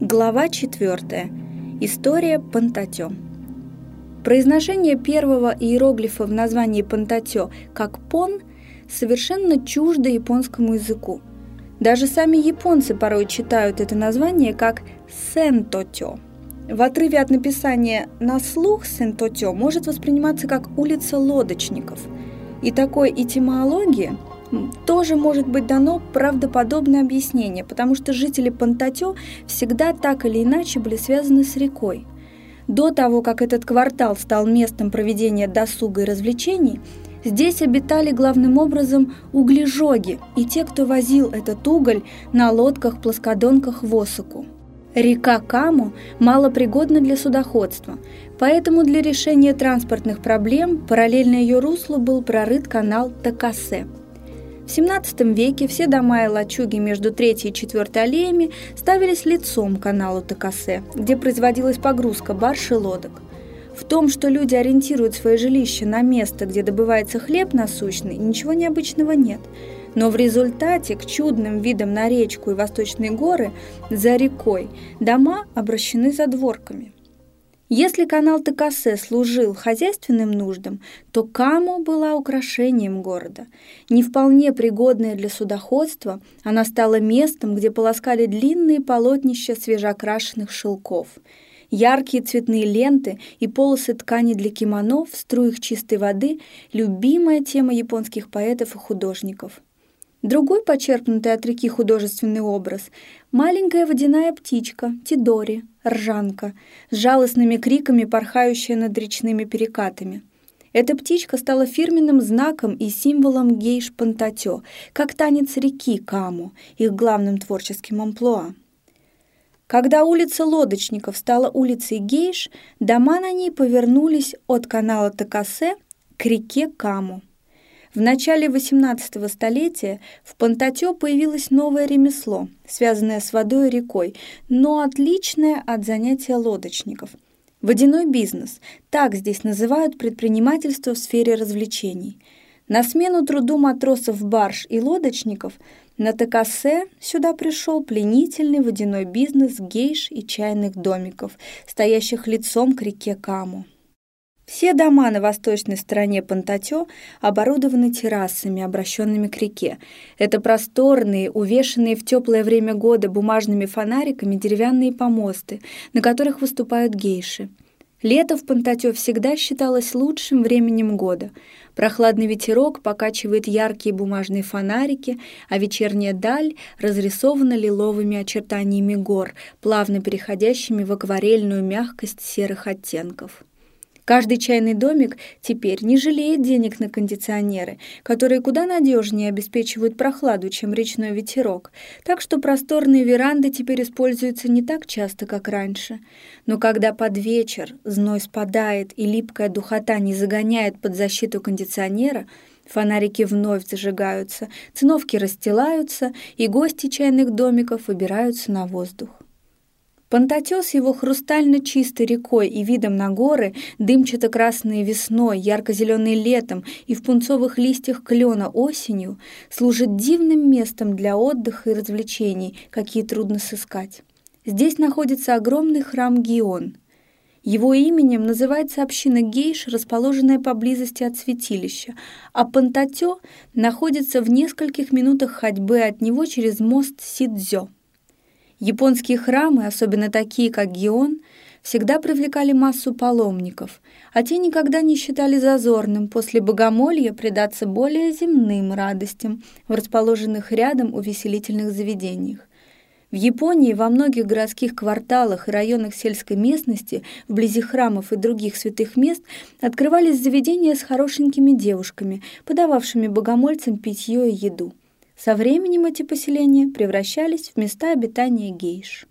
Глава 4. История Пантатё. Произношение первого иероглифа в названии Пантатё как «пон» совершенно чуждо японскому языку. Даже сами японцы порой читают это название как «сентотё». В отрыве от написания на слух «сентотё» может восприниматься как «улица лодочников». И такой этимологии – тоже может быть дано правдоподобное объяснение, потому что жители Пантатё всегда так или иначе были связаны с рекой. До того, как этот квартал стал местом проведения досуга и развлечений, здесь обитали главным образом углежоги и те, кто возил этот уголь на лодках-плоскодонках в Осаку. Река Каму малопригодна для судоходства, поэтому для решения транспортных проблем параллельно ее руслу был прорыт канал Такасе – в XVII веке все дома и лачуги между третьей и четвертой аллеями ставились лицом к каналу Токасе, где производилась погрузка барж и лодок. В том, что люди ориентируют свои жилища на место, где добывается хлеб насущный, ничего необычного нет. Но в результате к чудным видам на речку и восточные горы за рекой дома обращены задворками – если канал Текасе служил хозяйственным нуждам, то Камо была украшением города. Не вполне пригодная для судоходства, она стала местом, где полоскали длинные полотнища свежеокрашенных шелков. Яркие цветные ленты и полосы ткани для кимоно в струях чистой воды – любимая тема японских поэтов и художников – Другой почерпнутый от реки художественный образ – маленькая водяная птичка, Тидори, ржанка, с жалостными криками, порхающая над речными перекатами. Эта птичка стала фирменным знаком и символом гейш Пантатё, как танец реки Каму, их главным творческим амплуа. Когда улица Лодочников стала улицей Гейш, дома на ней повернулись от канала Такасе к реке Каму. В начале XVIII столетия в Пантатё появилось новое ремесло, связанное с водой и рекой, но отличное от занятия лодочников. Водяной бизнес – так здесь называют предпринимательство в сфере развлечений. На смену труду матросов барж и лодочников на Такасе сюда пришел пленительный водяной бизнес гейш и чайных домиков, стоящих лицом к реке Каму. Все дома на восточной стороне Пантатё оборудованы террасами, обращенными к реке. Это просторные, увешанные в теплое время года бумажными фонариками деревянные помосты, на которых выступают гейши. Лето в Пантатё всегда считалось лучшим временем года. Прохладный ветерок покачивает яркие бумажные фонарики, а вечерняя даль разрисована лиловыми очертаниями гор, плавно переходящими в акварельную мягкость серых оттенков. Каждый чайный домик теперь не жалеет денег на кондиционеры, которые куда надежнее обеспечивают прохладу, чем речной ветерок, так что просторные веранды теперь используются не так часто, как раньше. Но когда под вечер зной спадает и липкая духота не загоняет под защиту кондиционера, Фонарики вновь зажигаются, циновки расстилаются, и гости чайных домиков выбираются на воздух. Пантатес его хрустально чистой рекой и видом на горы, дымчато-красные весной, ярко-зеленые летом и в пунцовых листьях клена осенью, служит дивным местом для отдыха и развлечений, какие трудно сыскать. Здесь находится огромный храм Гион. Его именем называется община гейш, расположенная поблизости от святилища, а Пантатё находится в нескольких минутах ходьбы от него через мост Сидзё. Японские храмы, особенно такие, как Гион, всегда привлекали массу паломников, а те никогда не считали зазорным после богомолья предаться более земным радостям в расположенных рядом увеселительных заведениях. В Японии во многих городских кварталах и районах сельской местности, вблизи храмов и других святых мест, открывались заведения с хорошенькими девушками, подававшими богомольцам питье и еду. Со временем эти поселения превращались в места обитания гейш.